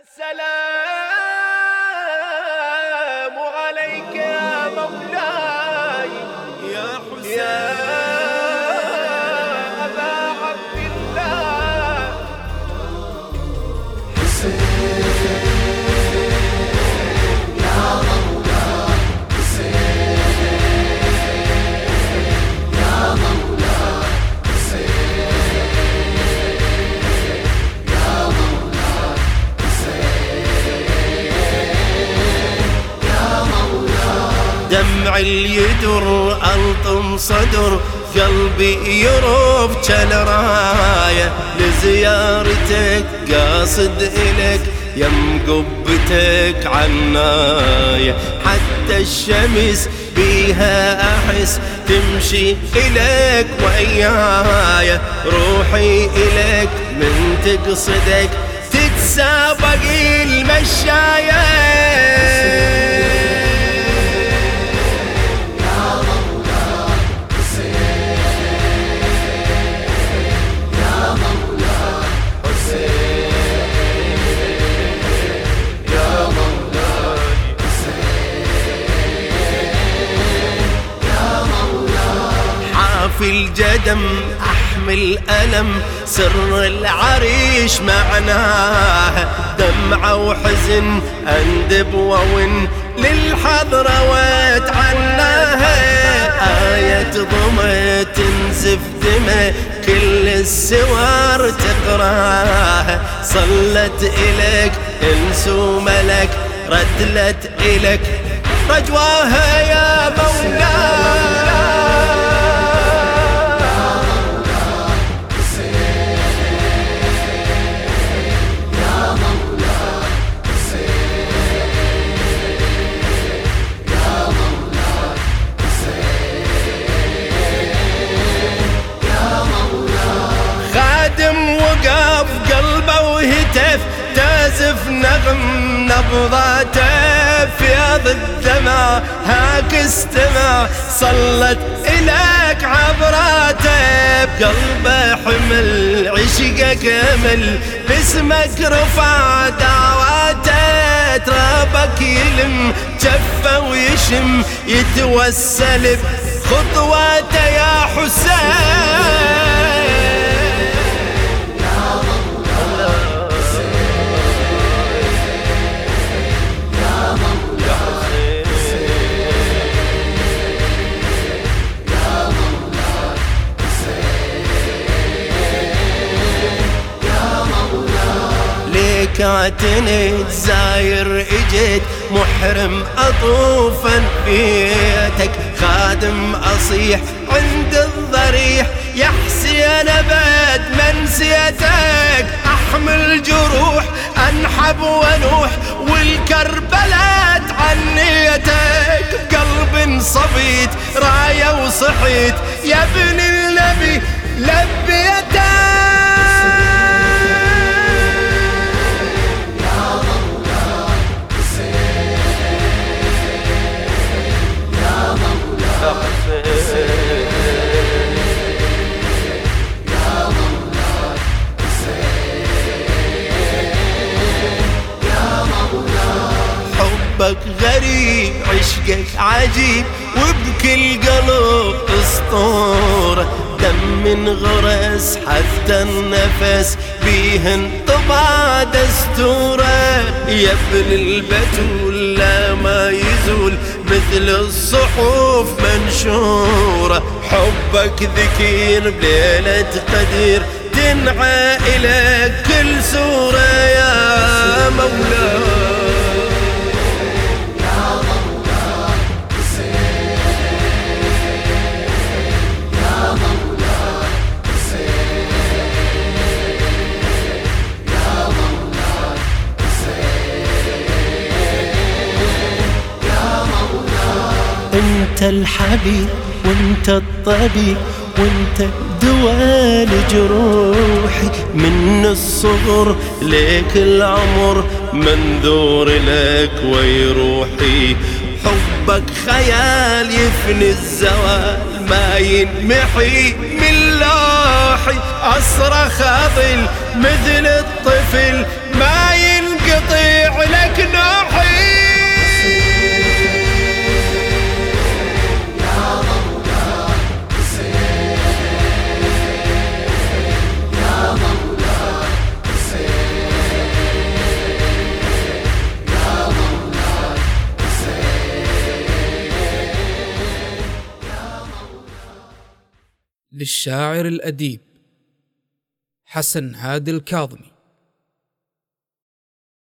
السلام اليدر ألطم صدر قلبي يرب راية. لزيارتك قاصد إلك يم قبتك عناية حتى الشمس بيها أحس تمشي إلك وياي روحي إلك من تقصدك تتسابق المشاية. حافي الجدم أحمل ألم سر العريش معناه. دمعة وحزن أندب وون للحضرة واتعناها آية ضمى تنزف دمى كل السوار تقراها صلت إلك انس وملك ردلت إلك رجواها يا مولاي تازف نغم نبضاته فياض الدمع هاك استمع صلت إليك عبراته. بقلبه حمل عشقك امل باسمك رفع دعواته. ترابك يلم جفه ويشم. يتوسل بخطواته يا حسين. ليك اعتنيت زاير اجيت محرم اطوفا بيتك خادم اصيح عند الضريح يا حسين ابد منسيتك احمل جروح انحب ونوح والكربلات عنيتك قلب صبيت راية وصحيت يا ابن النبي لبيتك. say حبك غريب عشقك عجيب وبكل قلب أسطورة. دم من غرس حتى النفس بيهن طبع دستورة. ابن البتول لا ما يزول مثل الصحف منشورة. حبك ذكير بليلة قدير تنعى إلى كل سورة يا مولاي. الحبيب وانت الطبيب وانت دواء لجروحي من الصغر ليك العمر منذور لك ويروحي. حبك خيال يفني الزوال ما ينمحي من لوحي أصرخ أضل مثل الطفل ما للشاعر الأديب حسن هادي الكاظمي